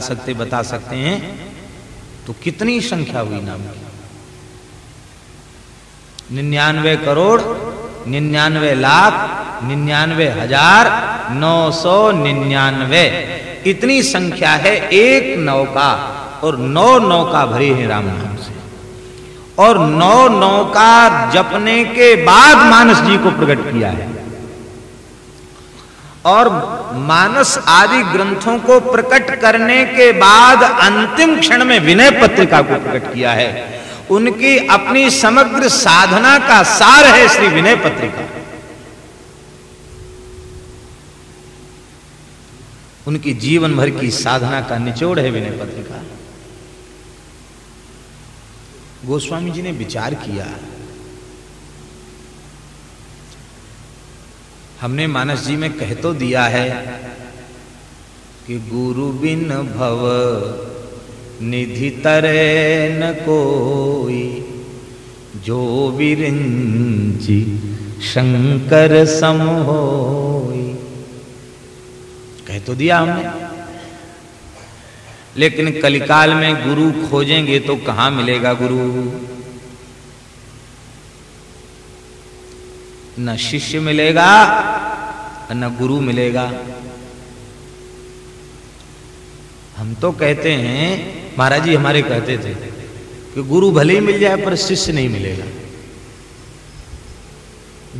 सकते बता सकते हैं तो कितनी संख्या हुई नाम की? निन्यानवे करोड़, निन्यानवे लाख, निन्यानवे हज़ार, नौ सौ निन्यानवे। इतनी संख्या है एक नौका और नौ नौका भरी है राम नाम से। और नौ नौका जपने के बाद मानस जी को प्रकट किया है। और मानस आदि ग्रंथों को प्रकट करने के बाद अंतिम क्षण में विनय पत्रिका को प्रकट किया है। उनकी अपनी समग्र साधना का सार है श्री विनय पत्रिका। उनकी जीवन भर की साधना का निचोड़ है विनय पत्रिका। गोस्वामी जी ने विचार किया। हमने मानस जी में कह तो दिया है कि गुरु बिन भव निधि तरे न कोई, जो विरंजी शंकर सम होई। कह तो दिया हमने। लेकिन कलिकाल में गुरु खोजेंगे तो कहाँ मिलेगा गुरु? न शिष्य मिलेगा, न गुरु मिलेगा। हम तो कहते हैं, महाराज जी हमारे कहते थे कि गुरु भले ही मिल जाए, पर शिष्य नहीं मिलेगा।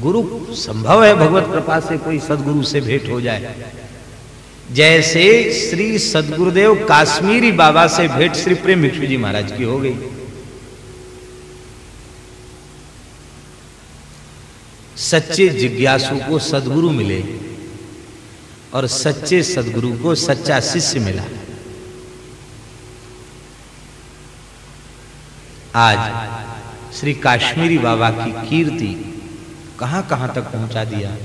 गुरु संभव है भगवत कृपा से कोई सदगुरु से भेंट हो जाए। जैसे श्री सदगुरुदेव काश्मीरी बाबा से भेंट श्री प्रेम भिक्षु जी महाराज की हो गई। सच्चे जिज्ञासु को सदगुरु मिले और सच्चे सदगुरु को सच्चा शिष्य मिला। आज श्री काश्मीरी बाबा की कीर्ति कहाँ कहाँ तक पहुँचा दिया?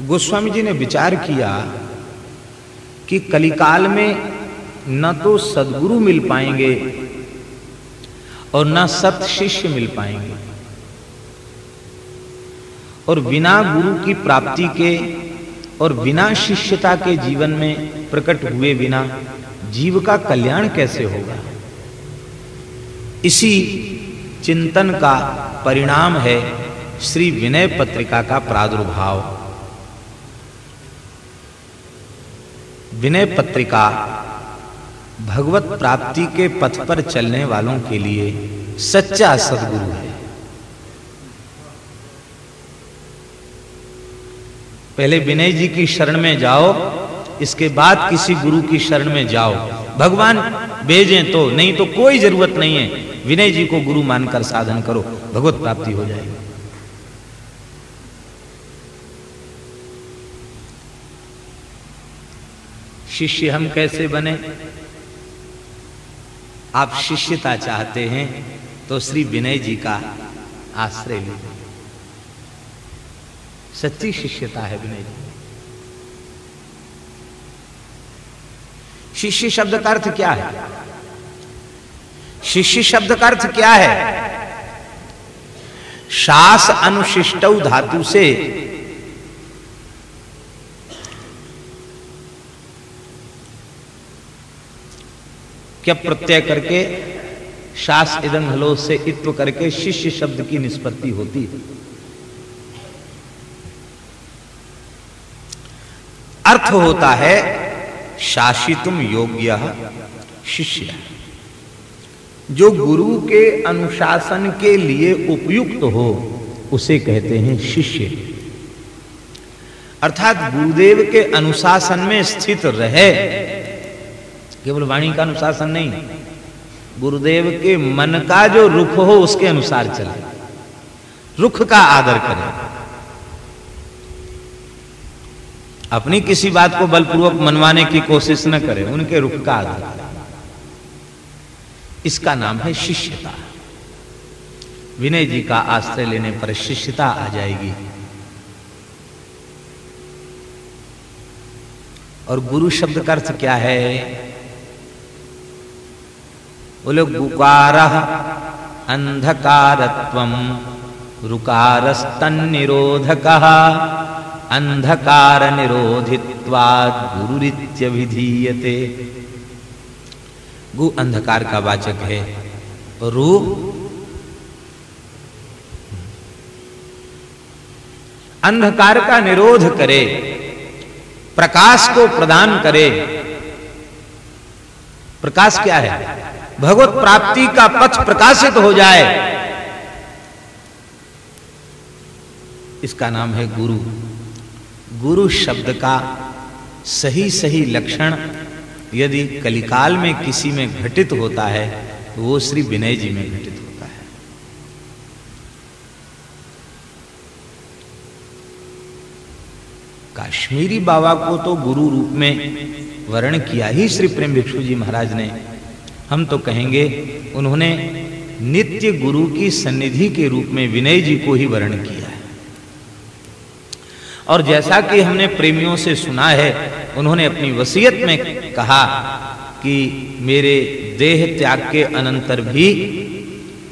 गोस्वामी जी ने विचार किया कि कलिकाल में न तो सदगुरु मिल पाएँगे और न सत शिष्य मिल पाएँगे। और बिना गुरु की प्राप्ति के और बिना शिष्यता के जीवन में प्रकट हुए बिना जीव का कल्याण कैसे होगा? इसी चिंतन का परिणाम है श्री विनय पत्रिका का प्रादुर्भाव। विनय पत्रिका, भगवत प्राप्ति के पथ पर चलने वालों के लिए सच्चा सदगुरु है। पहले विनय जी की शरण में जाओ, इसके बाद किसी गुरु की शरण में जाओ। भगवान, भेजें तो नहीं तो कोई ज़रूरत नहीं है। विनय जी को गुरु मानकर साधन करो, भगवत प्राप्ति हो जाएगी। शिष्य हम कैसे बने? आप शिष्यता चाहते हैं तो श्री विनय जी का आश्रय लीजिए सच्ची शिष्यता है विनय जी। शिष्य शब्द का अर्थ क्या है? शिष्य शब्द का अर्थ क्या है? शास अनुशिष्ट धातु से क्या प्रत्यय करके शास इदम हलो से इत्व करके शिष्य शब्द की निष्पत्ति होती है? अर्थ होता है, शासितुम योग्य शिष्य। जो गुरु के अनुशासन के लिए उपयुक्त हो, उसे कहते हैं शिष्य। अर्थात गुरुदेव के अनुशासन में स्थित रहे केवल वाणी का अनुशासन नहीं। गुरुदेव के मन का जो रुख हो, उसके अनुसार चले। रुख का आदर करें। अपनी किसी बात को बलपूर्वक मनवाने की कोशिश न करें, उनके रुख का आदर करें। इसका नाम है शिष्यता। विनय जी का आश्रय लेने पर शिष्यता आ जाएगी। और गुरु शब्द का अर्थ क्या है? बोले गुकार अंधकारत्वम रुकारस्तन्निरोधक अंधकार निरोधित्वाद गुरुरित्य विधीयते गु अंधकार का वाचक है। रू अंधकार का निरोध करे, प्रकाश को प्रदान करे। प्रकाश क्या है? भगवत प्राप्ति का पथ प्रकाशित हो जाए। इसका नाम है गुरु। गुरु शब्द का सही सही लक्षण यदि कलिकाल में किसी में घटित होता है तो वो श्री विनय जी में घटित होता है। काश्मीरी बाबा को तो गुरु रूप में वर्ण किया ही श्री प्रेम भिक्षु जी महाराज ने। हम तो कहेंगे, उन्होंने नित्य गुरु की सन्निधि के रूप में विनय जी को ही वर्ण किया है। और जैसा कि हमने प्रेमियों से सुना है, उन्होंने अपनी वसीयत में कहा कि मेरे देह त्याग के अनंतर भी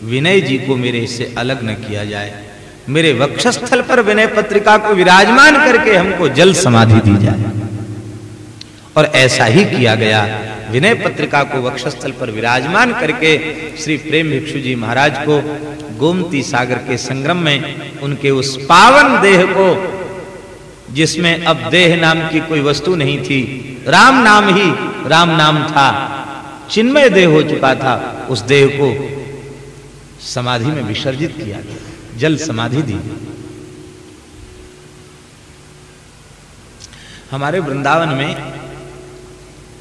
विनय जी को मेरे से अलग न किया जाए। मेरे वक्षस्थल पर विनय पत्रिका को विराजमान करके हमको जल समाधि दी जाए। और ऐसा ही किया गया विनय पत्रिका को वक्षस्थल पर विराजमान करके श्री प्रेम भिक्षु जी महाराज को गोमती सागर के संग्रम में उनके उस पावन देह को, जिसमें अब देह नाम की कोई वस्तु नहीं थी, राम नाम ही राम नाम था, चिन्मय देह हो चुका था, उस देह को समाधि में विसर्जित किया गया, जल समाधि दी हमारे वृंदावन में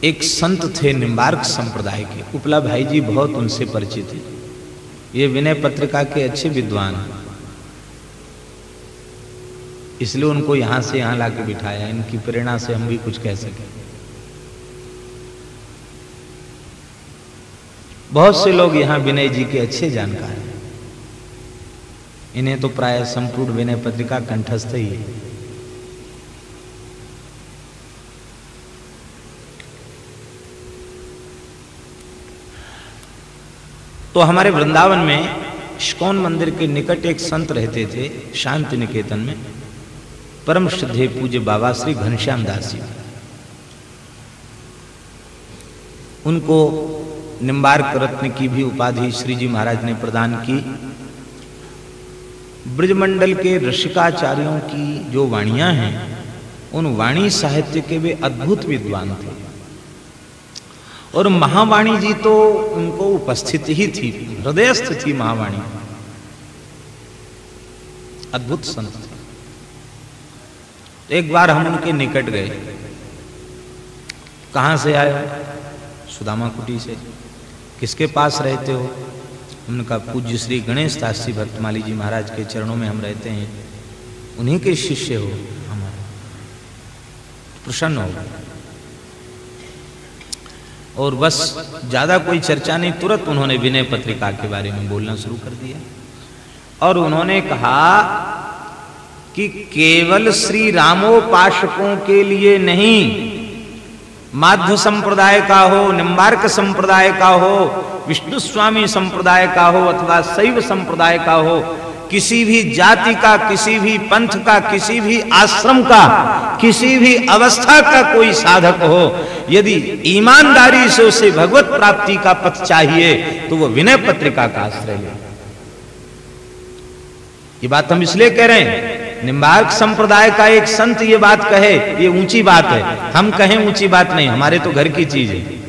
एक संत थे निम्बार्क संप्रदाय के। उपला भाई जी बहुत उनसे परिचित थे ये विनय पत्रिका के अच्छे विद्वान हैं। इसलिए उनको यहाँ से यहाँ लाके बिठाया, इनकी प्रेरणा से हम भी कुछ कह सके। बहुत से लोग यहाँ विनय जी के अच्छे जानकार हैं। इन्हें तो प्राय संपूर्ण विनय पत्रिका कंठस्थ ही है। तो हमारे वृंदावन में इस्कॉन मंदिर के निकट एक संत रहते थे शांति निकेतन में। परम श्रद्धे पूज्य बाबा श्री घनश्याम दास जी। उनको निम्बार्क रत्न की भी उपाधि श्री जी महाराज ने प्रदान की। ब्रजमंडल के ऋषिकाचार्यों की जो वाणियाँ हैं, उन वाणी साहित्य के वे अद्भुत विद्वान थे। और महावाणी जी तो उनको उपस्थित ही थी, हृदयस्थ थी महावाणी। अद्भुत संत थे। एक बार हम उनके निकट गए। कहाँ से आए? सुदामा कुटी से। किसके पास रहते हो? उनका पूज्य श्री गणेश दास जी भक्तमाली जी महाराज के चरणों में हम रहते हैं। उन्हीं के शिष्य हो हमारे। प्रसन्न हो और बस ज़्यादा कोई चर्चा नहीं, तुरंत उन्होंने विनय पत्रिका के बारे में बोलना शुरू कर दिया। और उन्होंने कहा कि केवल श्री रामोपासकों के लिए नहीं, माध्य संप्रदाय का हो, निम्बार्क संप्रदाय का हो विष्णु स्वामी संप्रदाय का हो, अथवा शैव संप्रदाय का हो किसी भी जाति का, किसी भी पंथ का, किसी भी आश्रम का, किसी भी अवस्था का कोई साधक हो। यदि ईमानदारी से उसे भगवत प्राप्ति का पथ चाहिए तो वो विनय पत्रिका का आश्रय ले। ये बात हम इसलिए कह रहे हैं, निम्बार्क संप्रदाय का एक संत ये बात कहे, ये ऊँची बात है। हम कहें ऊँची बात नहीं, हमारे तो घर की चीज़ है।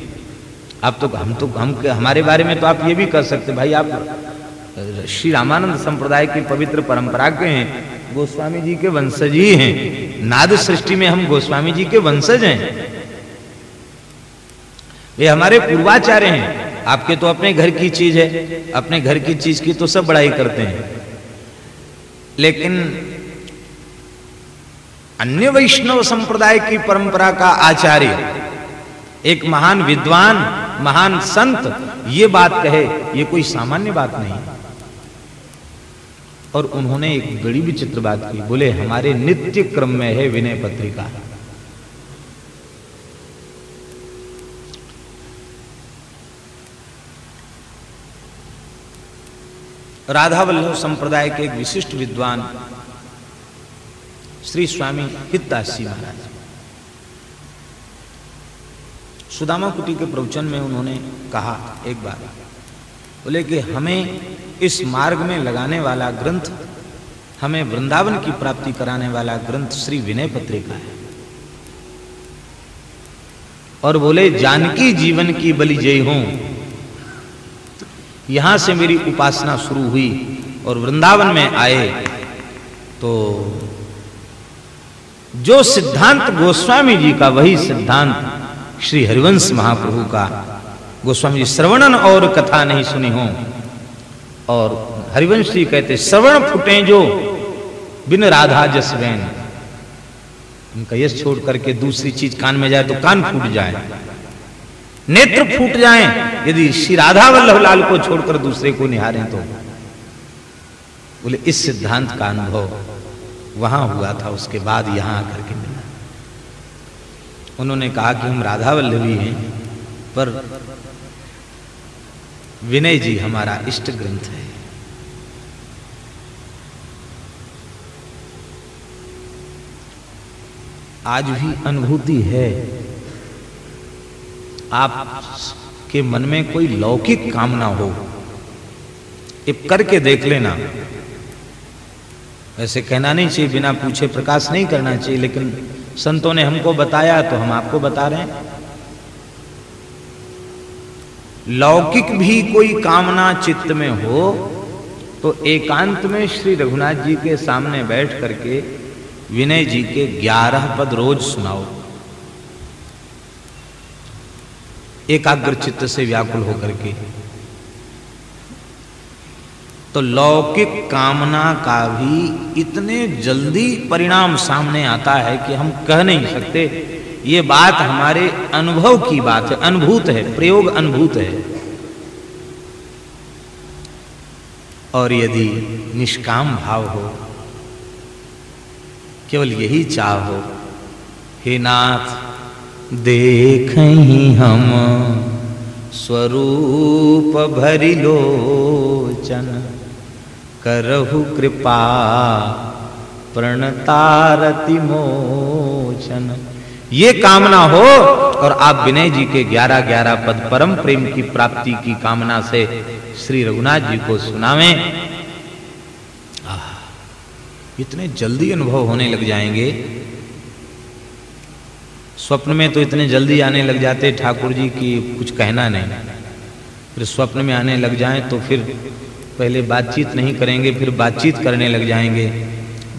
आप तो हम तो हम, हमारे बारे में तो आप ये भी कर सकते भाई आप श्री रामानंद संप्रदाय की पवित्र परंपरा के हैं, गोस्वामी जी के वंशज ही हैं। नाद सृष्टि में हम गोस्वामी जी के वंशज हैं। वे हमारे पूर्वाचार्य हैं। आपके तो अपने घर की चीज़ है, अपने घर की चीज़ की तो सब बड़ाई करते हैं। लेकिन अन्य वैष्णव संप्रदाय की परंपरा का आचार्य, एक महान विद्वान, महान संत, ये बात कहे, ये कोई सामान्य बात नहीं। और उन्होंने एक बड़ी विचित्र बात की। बोले, हमारे नित्य क्रम में है विनय पत्रिका। राधा वल्लभ संप्रदाय के एक विशिष्ट विद्वान, श्री स्वामी हितदास जी महाराज। सुदामा कुटी के प्रवचन में उन्होंने कहा एक बार बोले कि हमें इस मार्ग में लगाने वाला ग्रंथ, हमें वृंदावन की प्राप्ति कराने वाला ग्रंथ श्री विनय पत्रिका है। और बोले, जानकी जीवन की बलि जय हूँ। यहाँ से मेरी उपासना शुरू हुई और वृंदावन में आए। तो जो सिद्धांत गोस्वामी जी का, वही सिद्धांत श्री हरिवंश महाप्रभु का। गोस्वामी जी, श्रवणन और कथा नहीं सुनी हो। और हरिवंश जी कहते श्रवण फुटे जो बिन राधा जसवैन। उनका यश छोड़ करके दूसरी चीज़ कान में जाए तो कान फूट जाए। नेत्र फूट जाए, यदि श्री राधा वल्लभ लाल को छोड़कर दूसरे को निहारें तो। बोले, इस सिद्धांत का अनुभव वहाँ हुआ था, उसके बाद यहाँ आकर के मिला। उन्होंने कहा कि हम राधा वल्लभी हैं, पर विनय जी, हमारा इष्ट ग्रंथ है। आज भी अनुभूति है। आप के मन में कोई लौकिक कामना हो ये करके देख लेना। वैसे कहना नहीं चाहिए, बिना पूछे प्रकाश नहीं करना चाहिए, लेकिन संतों ने हमको बताया तो हम आपको बता रहे हैं। लौकिक भी कोई कामना चित्त में हो तो एकांत में श्री रघुनाथ जी के सामने बैठ करके विनय जी के ग्यारह पद रोज सुनाओ। एकाग्र चित्त से व्याकुल होकर के। तो लौकिक कामना का भी इतने जल्दी परिणाम सामने आता है कि हम कह नहीं सकते। ये बात हमारे अनुभव की बात है, अनुभूत है, प्रयोग अनुभूत है। और यदि निष्काम भाव हो, केवल यही चाह हो, हे नाथ, देख हम स्वरूप भरी लोचन, करहु कृपा, प्रणतारति मोचन। ये कामना हो और आप विनय जी के ग्यारह ग्यारह पद परम प्रेम की प्राप्ति की कामना से श्री रघुनाथ जी को सुनावे। इतने जल्दी अनुभव होने लग जाएँगे। स्वप्न में तो इतने जल्दी आने लग जाते, ठाकुर जी की कुछ कहना नहीं। फिर स्वप्न में आने लग जाए तो फिर पहले बातचीत नहीं करेंगे, फिर बातचीत करने लग जाएँगे।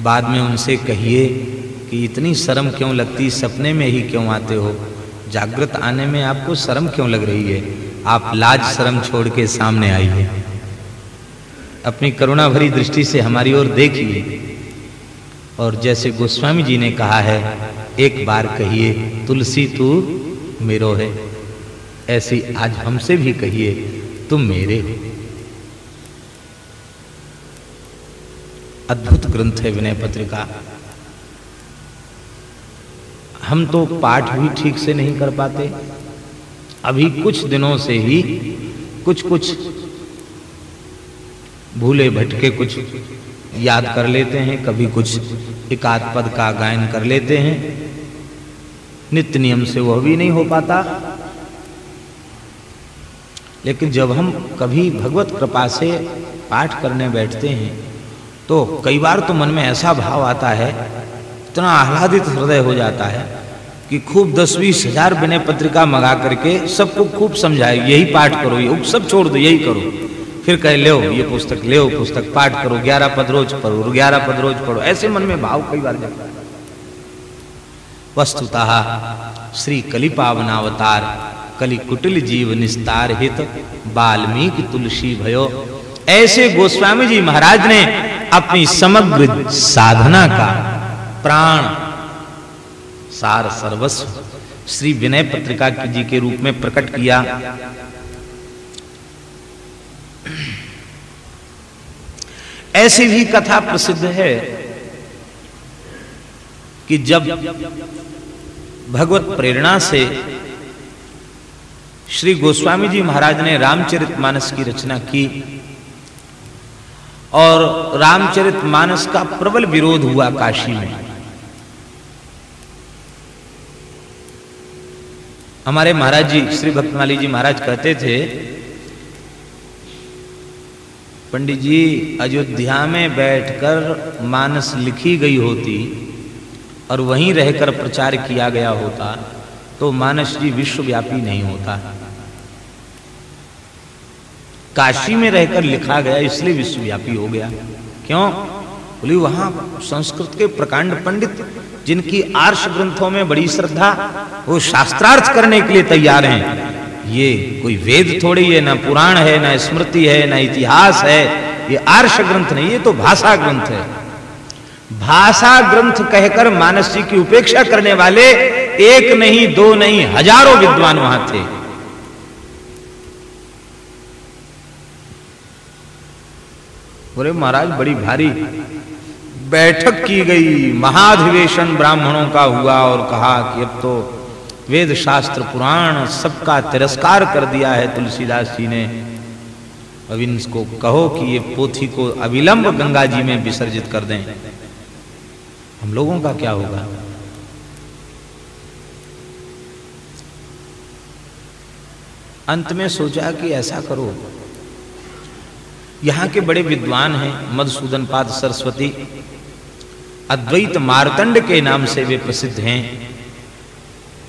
बाद में उनसे कहिए कि इतनी शर्म क्यों लगती? सपने में ही क्यों आते हो? जागृत आने में आपको शर्म क्यों लग रही है? आप लाज शर्म छोड़ के सामने आइए अपनी करुणा भरी दृष्टि से हमारी ओर देखिए। और जैसे गोस्वामी जी ने कहा है, एक बार कहिए, तुलसी तू मेरो है। ऐसी आज हमसे भी कहिए, तुम मेरे हो। अद्भुत ग्रंथ है विनय पत्रिका। हम तो पाठ भी ठीक से नहीं कर पाते। अभी कुछ दिनों से ही कुछ कुछ भूले भटके कुछ याद कर लेते हैं, कभी कुछ एकाध पद का गायन कर लेते हैं। नित्य नियम से वह भी नहीं हो पाता। लेकिन जब हम कभी भगवत कृपा से पाठ करने बैठते हैं तो कई बार तो मन में ऐसा भाव आता है इतना आह्लादित हृदय हो जाता है कि खूब दस बीस हज़ार विनय पत्रिका मंगा करके सबको खूब समझाए, यही पाठ करो, ये सब छोड़ दो, यही करो। फिर कहे, ले, ये पुस्तक, ले, पुस्तक, पाठ करो, ग्यारह पद रोज पढ़ो, ग्यारह पद रोज पढ़ो। ऐसे मन में भाव कई बार जाता है। वस्तुतः श्री कलि पावनावतार, कलि कुटिल जीव निस्तार हित, वाल्मीकि तुलसी भयो। ऐसे गोस्वामी जी महाराज ने अपनी समग्र साधना का प्राण। सार सर्वस्व। श्री विनय पत्रिका जी के रूप में प्रकट किया। ऐसी भी कथा प्रसिद्ध है कि जब भगवत प्रेरणा से श्री गोस्वामी जी महाराज ने रामचरित मानस की रचना की और रामचरित मानस का प्रबल विरोध हुआ काशी में। हमारे महाराज जी, श्री भक्तमाली जी महाराज कहते थे, पंडित जी, अयोध्या में बैठकर मानस लिखी गई होती और वहीं रहकर प्रचार किया गया होता तो मानस जी विश्वव्यापी नहीं होता। काशी में रहकर लिखा गया, इसलिए विश्वव्यापी हो गया। क्यों? बोली, वहाँ संस्कृत के प्रकांड पंडित, जिनकी आर्ष ग्रंथों में बड़ी श्रद्धा, वो शास्त्रार्थ करने के लिए तैयार हैं। ये कोई वेद थोड़ी है, ना पुराण है, ना स्मृति है, ना इतिहास है, ये आर्ष ग्रंथ नहीं, ये तो भाषा ग्रंथ है। भाषा ग्रंथ कहकर मानस जी की उपेक्षा करने वाले एक नहीं, दो नहीं, हज़ारों विद्वान वहाँ थे। बोले, महाराज, बड़ी भारी बैठक की गई। महाधिवेशन ब्राह्मणों का हुआ और कहा कि अब तो वेद शास्त्र पुराण सबका तिरस्कार कर दिया है तुलसीदास जी ने। अब इनको कहो कि ये पोथी को अविलंब गंगा जी में विसर्जित कर दें। हम लोगों का क्या होगा? अंत में सोचा कि ऐसा करो। यहाँ के बड़े विद्वान हैं मधुसूदन पाद सरस्वती। अद्वैत मारतंड के नाम से वे प्रसिद्ध हैं।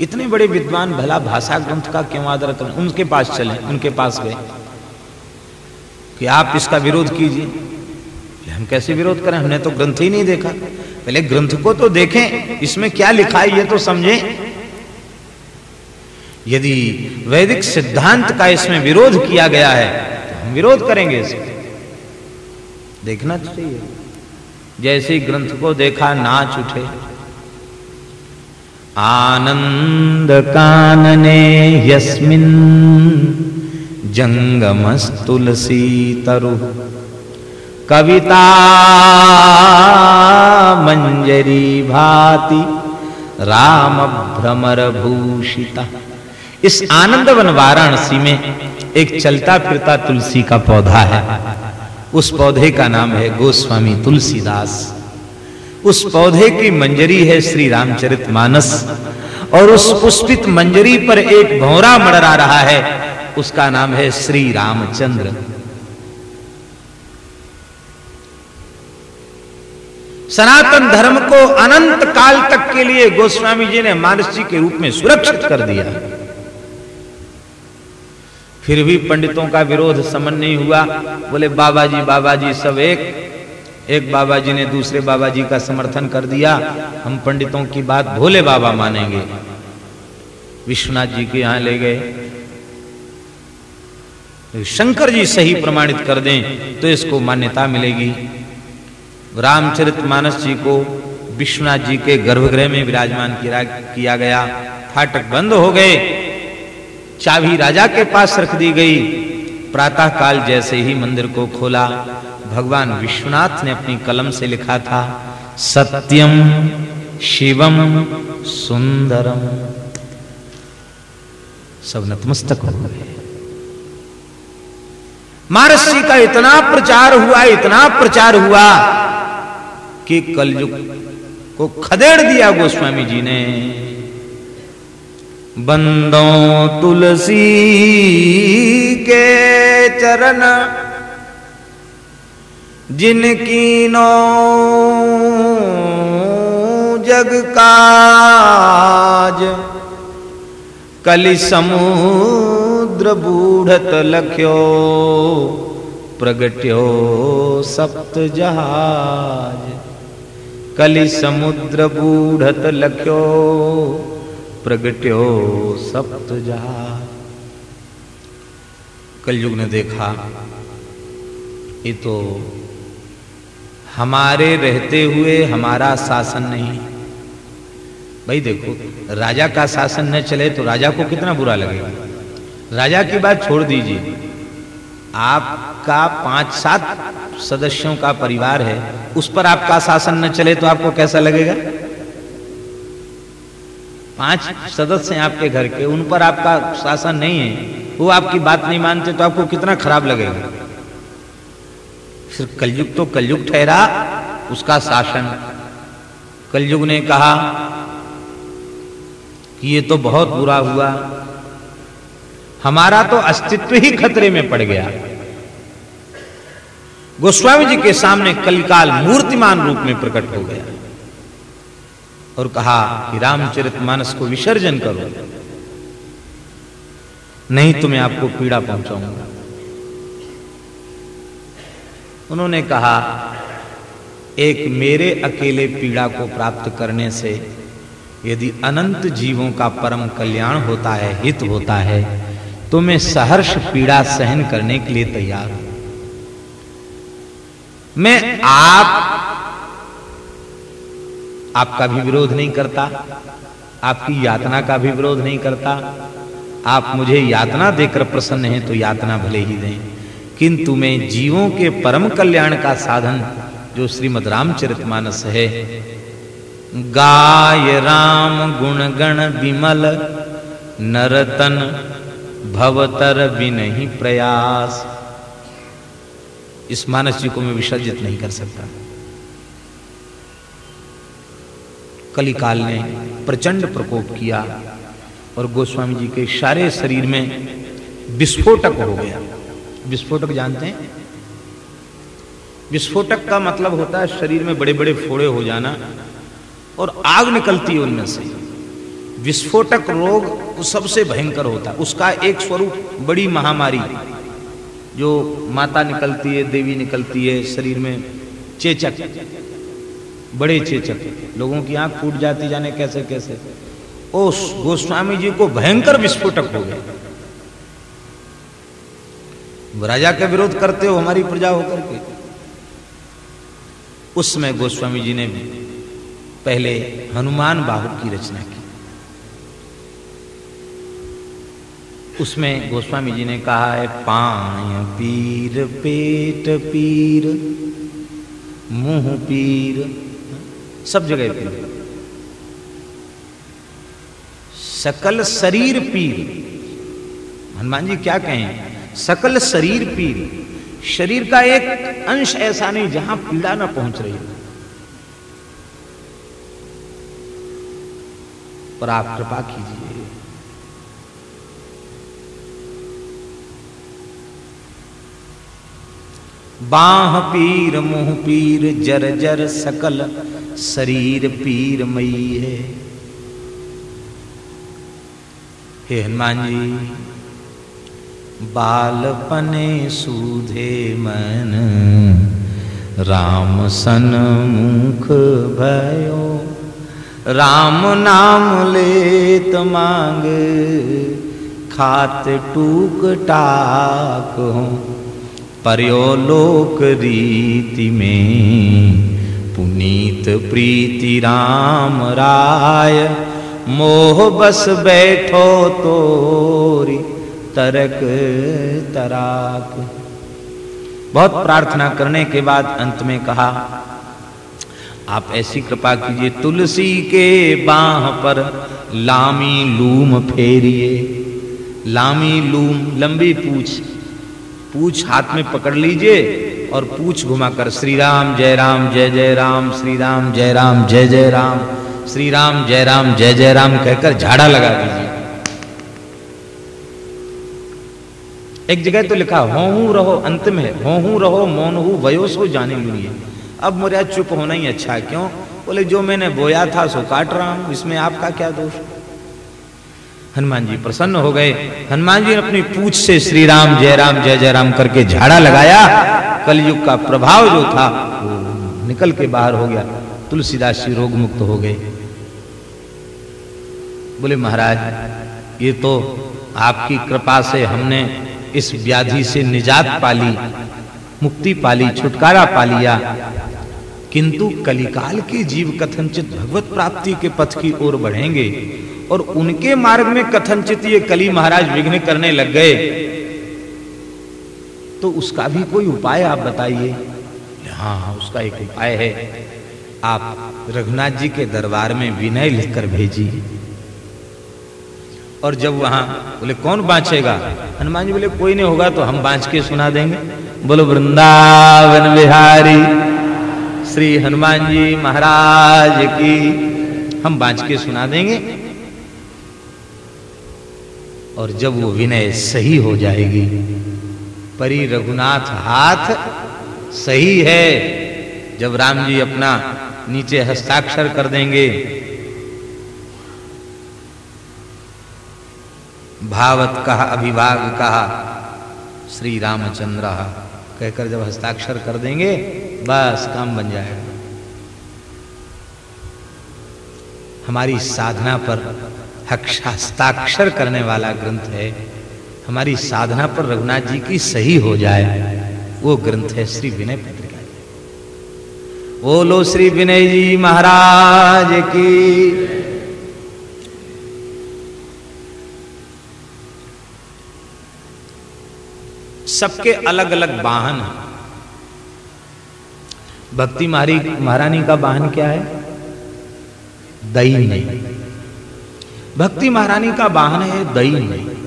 इतने बड़े विद्वान भला भाषा ग्रंथ का क्यों आदर करें? उनके पास चले, उनके पास गए। कि आप इसका विरोध कीजिए। हम कैसे विरोध करें? हमने तो ग्रंथ ही नहीं देखा। पहले ग्रंथ को तो देखें, इसमें क्या लिखा है ये तो समझें। यदि वैदिक सिद्धांत का इसमें विरोध किया गया है तो हम विरोध करेंगे इसे देखना चाहिए। जैसे ग्रंथ को देखा नाच उठे। आनंद कानने यस्मिन जंगमस्तुलसी तरु। कविता मंजरी भाति राम भ्रमर भूषिता इस आनंदवन वाराणसी में एक चलता फिरता तुलसी का पौधा है। उस पौधे का नाम है गोस्वामी तुलसीदास। उस पौधे की मंजरी है श्री रामचरित मानस। और उस पुष्पित मंजरी पर एक भौरा मड़रा रहा है, उसका नाम है श्री रामचंद्र। सनातन धर्म को अनंत काल तक के लिए गोस्वामी जी ने मानस जी के रूप में सुरक्षित कर दिया। फिर भी पंडितों का विरोध समन नहीं हुआ। बोले बाबा जी बाबा जी सब एक। एक बाबा जी ने दूसरे बाबा जी का समर्थन कर दिया। हम पंडितों की बात भोले बाबा मानेंगे। विश्वनाथ जी के यहाँ ले गए। शंकर जी सही प्रमाणित कर दें तो इसको मान्यता मिलेगी। रामचरित मानस जी को विश्वनाथ जी के गर्भगृह में विराजमान किया गया। फाटक बंद हो गए। चाबी राजा के पास रख दी गई। प्रातः काल जैसे ही मंदिर को खोला, भगवान विश्वनाथ ने अपनी कलम से लिखा था, सत्यम शिवम सुंदरम। सब नतमस्तक हो गए। महर्षि का इतना प्रचार हुआ, इतना प्रचार हुआ कि कलयुग को खदेड़ दिया गोस्वामी जी ने। बंदो तुलसी के चरण, जिनकी नो जग काज। कलि समुद्र बूढ़त लख्यो, प्रगट्यो सप्त जहाज़। कलि समुद्र बूढ़त लख्यो प्रगट्यो सप्त कलयुग ने देखा, ये तो हमारे रहते हुए हमारा शासन नहीं। भाई देखो, राजा का शासन न चले तो राजा को कितना बुरा लगेगा। राजा की बात छोड़ दीजिए। आपका पाँच सात सदस्यों का परिवार है, उस पर आपका शासन न चले तो आपको कैसा लगेगा? पाँच सदस्य हैं आपके घर के, उन पर आपका शासन नहीं है। वो आपकी बात नहीं मानते तो आपको कितना खराब लगेगा? सिर्फ़ कलयुग तो कलयुग ठहरा, उसका शासन। कलयुग ने कहा कि ये तो बहुत बुरा हुआ। हमारा तो अस्तित्व ही खतरे में पड़ गया। गोस्वामी जी के सामने कलिकाल मूर्तिमान रूप में प्रकट हो गया। और कहा कि रामचरित मानस को विसर्जन करो। नहीं तो मैं आपको पीड़ा पहुंचाऊँगा। उन्होंने कहा, एक मेरे अकेले पीड़ा को प्राप्त करने से यदि अनंत जीवों का परम कल्याण होता है, हित होता है तो मैं सहर्ष पीड़ा सहन करने के लिए तैयार हूँ। मैं आप आपका भी विरोध नहीं करता। आपकी यातना का भी विरोध नहीं करता। आप मुझे यातना देकर प्रसन्न हैं तो यातना भले ही दें। किंतु मैं जीवों के परम कल्याण का साधन, जो श्रीमद रामचरितमानस है। गाय राम गुण गण विमल, नरतन भवतर बिनहि प्रयास। इस मानस जी को मैं विसर्जित नहीं कर सकता। कलिकाल ने प्रचंड प्रकोप किया और गोस्वामी जी के सारे शरीर में विस्फोटक हो गया। विस्फोटक जानते हैं? विस्फोटक का मतलब होता है शरीर में बड़े बड़े फोड़े हो जाना और आग निकलती है उनमें से। विस्फोटक रोग सबसे भयंकर होता है। उसका एक स्वरूप बड़ी महामारी, जो माता निकलती है, देवी निकलती है, शरीर में चेचक। बड़े चेचक लोगों की आँख फूट जाती जाने कैसे कैसे? उस गोस्वामी जी को भयंकर विस्फोटक हो गया। राजा का विरोध करते हो हमारी प्रजा होकर के। उस समय गोस्वामी जी ने पहले हनुमान बाहु की रचना की। उसमें गोस्वामी जी ने कहा है पाय पीर, पेट पीर, मुँह पीर सब जगह पीर। सकल शरीर पीर। हनुमान जी क्या कहें? सकल शरीर पीर। शरीर का एक अंश ऐसा नहीं जहाँ पीड़ा ना पहुँच रही हो। पर आप कृपा कीजिए। बाह पीर, मुँह पीर, जर जर सकल शरीर पीर मई है हे हनुमान जी, बालपने सूधे मन, राम सन मुख भयो। राम नाम लेत मांग, खात टूक टाक हो। पर्यो लोक रीति में पुनीत प्रीति राम राय। मोह बस बैठो तोरी, तरक तराक। बहुत प्रार्थना करने के बाद अंत में कहा, आप ऐसी कृपा कीजिए तुलसी के बाह पर, लामी लूम फेरिए। लामी लूम, लंबी पूछ पूछ हाथ में पकड़ लीजिए। और पूछ घुमाकर श्री राम जय राम, जय जय राम श्री राम जय राम, जय जय राम श्री राम जय राम, जय जय राम, कहकर झाड़ा लगा दीजिए। एक जगह तो लिखा हो हूँ रहो अंत में हो हूँ रहो मौन हूँ वयोस जाने लूँगी अब मुझे चुप होना ही अच्छा है, क्यों? बोले, जो मैंने बोया था सो काट रहा हूँ, इसमें आपका क्या दोष? हनुमान जी प्रसन्न हो गए। हनुमान जी ने अपनी पूछ से श्री राम जय राम, जय जय राम, करके झाड़ा लगाया। कलयुग का प्रभाव जो था, वो निकल के बाहर हो गया। तुलसीदास जी रोग मुक्त हो गए। बोले, महाराज, ये तो आपकी कृपा से हमने इस व्याधि से निजात पाली, मुक्ति पाली, छुटकारा पा लिया किंतु कलिकाल के जीव कथनचित भगवत प्राप्ति के पथ की ओर बढ़ेंगे और उनके मार्ग में कथनचित ये कली महाराज विघ्न करने लग गए। तो उसका भी कोई उपाय आप बताइए? हाँ हाँ उसका एक उपाय है। आप रघुनाथ जी के दरबार में विनय लिखकर भेजिए। और जब वहाँ बोले, कौन बांचेगा? हनुमान जी बोले, कोई नहीं होगा तो हम बांच के सुना देंगे। बोलो, वृंदावन बिहारी, श्री हनुमान जी महाराज की हम बांच के सुना देंगे। और जब वो विनय सही हो जाएगी परी रघुनाथ हाथ सही है। जब राम जी अपना नीचे हस्ताक्षर कर देंगे। भावत कहा, अभिभाग कहा श्री रामचंद्र कहकर जब हस्ताक्षर कर देंगे, बस काम बन जाएगा। हमारी साधना पर हस्ताक्षर करने वाला ग्रंथ है। हमारी साधना पर रघुनाथ जी की सही हो जाए। वो ग्रंथ है श्री विनय पत्रिका। बोलो श्री विनय जी महाराज की। सबके अलग अलग वाहन भक्ति मारी महारानी का वाहन क्या है? दही नहीं। भक्ति महारानी का वाहन है दही नहीं।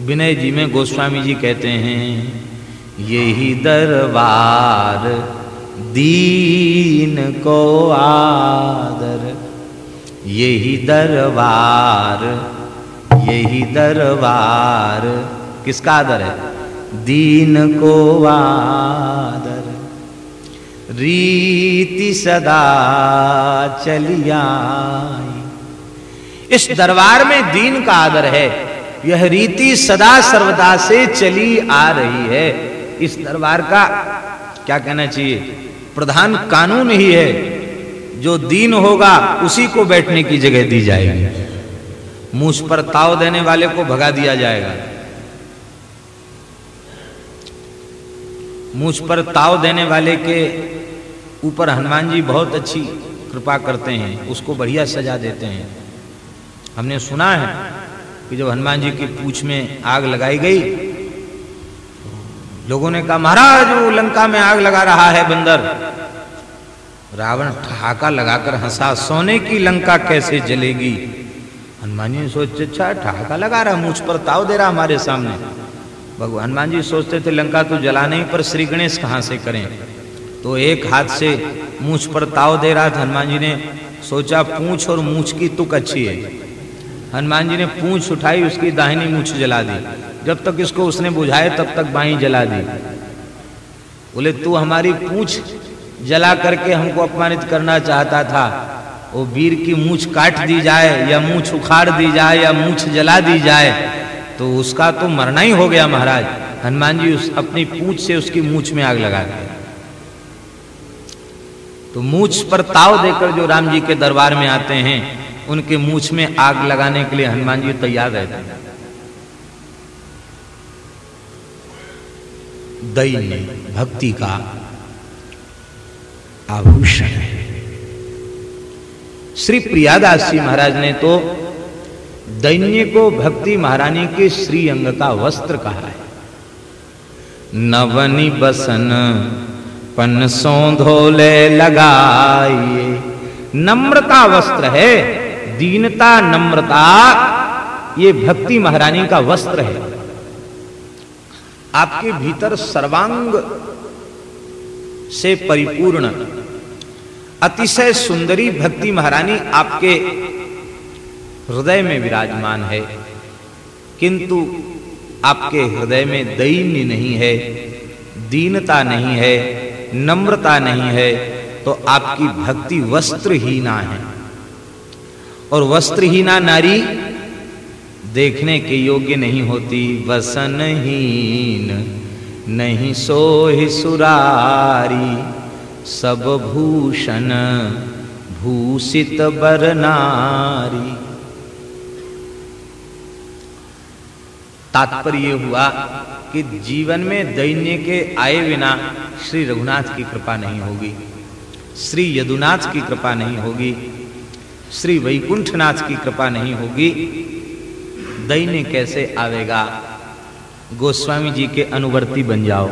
विनय जी में गोस्वामी जी कहते हैं, यही दरबार दीन को आदर। यही दरबार यही दरबार किसका आदर है? दीन को आदर। रीति सदा चलिया इस दरबार में दीन का आदर है। यह रीति सदा सर्वदा से चली आ रही है। इस दरबार का क्या कहना चाहिए? प्रधान कानून ही है। जो दीन होगा, उसी को बैठने की जगह दी जाएगी। मुझ पर ताव देने वाले को भगा दिया जाएगा। मुझ पर ताव देने वाले के ऊपर हनुमान जी बहुत अच्छी कृपा करते हैं, उसको बढ़िया सजा देते हैं। हमने सुना है कि जब हनुमान जी की पूछ में आग लगाई गई, लोगों ने कहा, महाराज, वो लंका में आग लगा रहा है बंदर। रावण ठहाका लगाकर हंसा, सोने की लंका कैसे जलेगी? हनुमान जी सोचते अच्छा ठहाका लगा रहा, मुझ पर ताव दे रहा हमारे सामने। भगवान हनुमान जी सोचते थे, लंका तो जलाने पर श्री गणेश कहाँ से करें? तो एक हाथ से मूछ पर ताव दे रहा था, हनुमान जी ने सोचा, पूछ और मूछ की तुक अच्छी है। हनुमान जी ने पूछ उठाई, उसकी दाहिनी मूछ जला दी। जब तक इसको उसने बुझाए तब तक बाई जला दी। बोले, तू हमारी पूछ जला करके हमको अपमानित करना चाहता था। वो वीर की मूछ काट दी जाए, या मूछ उखाड़ दी जाए, या मूछ जला दी जाए तो उसका तो मरना ही हो गया महाराज। हनुमान जी उस, अपनी पूछ से उसकी मूछ में आग लगा दी तो मूछ पर ताव देकर जो राम जी के दरबार में आते हैं उनके मूछ में आग लगाने के लिए हनुमान जी तैयार रहते हैं। दैन्य भक्ति का आभूषण है। श्री प्रियादास जी महाराज ने तो दैन्य को भक्ति महारानी के श्री अंग का वस्त्र कहा है। नवनी बसन पन धोले लगाइए। नम्रता वस्त्र है। दीनता, नम्रता, ये भक्ति महारानी का वस्त्र है। आपके भीतर सर्वांग से परिपूर्ण, अतिशय सुंदरी भक्ति महारानी आपके हृदय में विराजमान है। किंतु आपके हृदय में दैन्य नहीं है, दीनता नहीं है, नम्रता नहीं है तो आपकी भक्ति वस्त्रहीना है। और वस्त्रहीना नारी। देखने के योग्य नहीं होती वसनहीन नहीं सोहि सुरारी, सब भूषण भूषित बर नारी। तात्पर्य हुआ कि जीवन में दैन्य के आए बिना श्री रघुनाथ की कृपा नहीं होगी, श्री यदुनाथ की कृपा नहीं होगी। श्री वैकुंठनाथ की कृपा नहीं होगी। दैन्य कैसे आवेगा? गोस्वामी जी के अनुवर्ती बन जाओ।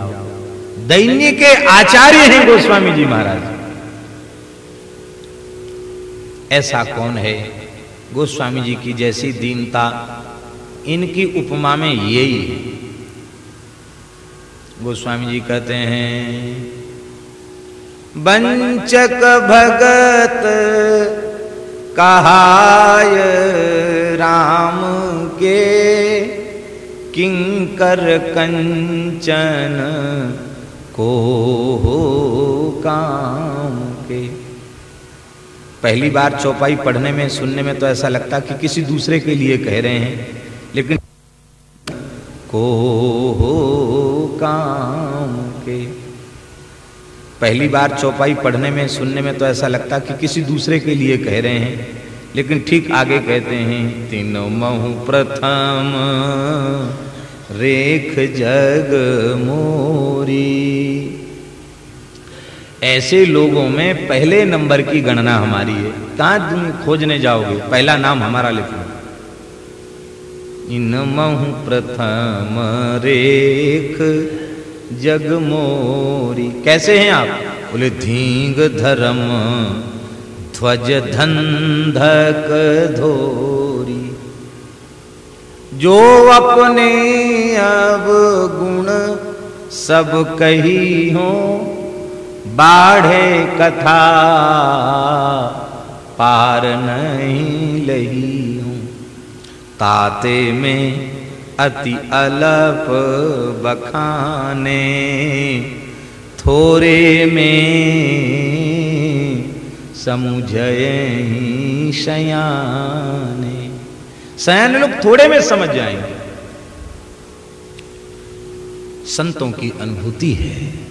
दैन्य के आचार्य हैं गोस्वामी जी महाराज। ऐसा कौन है? गोस्वामी जी की जैसी दीनता, इनकी उपमा में यही है। गोस्वामी जी कहते हैं, वंचक भगत कहाय राम के किंकर कंचन को हो काम के। पहली बार चौपाई पढ़ने में, सुनने में तो ऐसा लगता कि किसी दूसरे के लिए कह रहे हैं, लेकिन को हो काम के। पहली बार चौपाई पढ़ने में, सुनने में तो ऐसा लगता कि किसी दूसरे के लिए कह रहे हैं, लेकिन ठीक आगे कहते हैं, तीनों महु प्रथम, रेख जग मोरी। ऐसे लोगों में पहले नंबर की गणना हमारी है। कहाँ तुम खोजने जाओगे? पहला नाम हमारा लिखो इन महु प्रथम, रेख जगमोरी कैसे हैं आप? बोले, धींग धर्म, ध्वज धंधक धोरी। जो अपने अब गुण सब कही हो, बाढ़े कथा पार नहीं लही हूँ। ताते में अति अलप बखाने, थोरे में समुझय शयाने। शयान लोग थोड़े में समझ जाएँगे। संतों की अनुभूति है।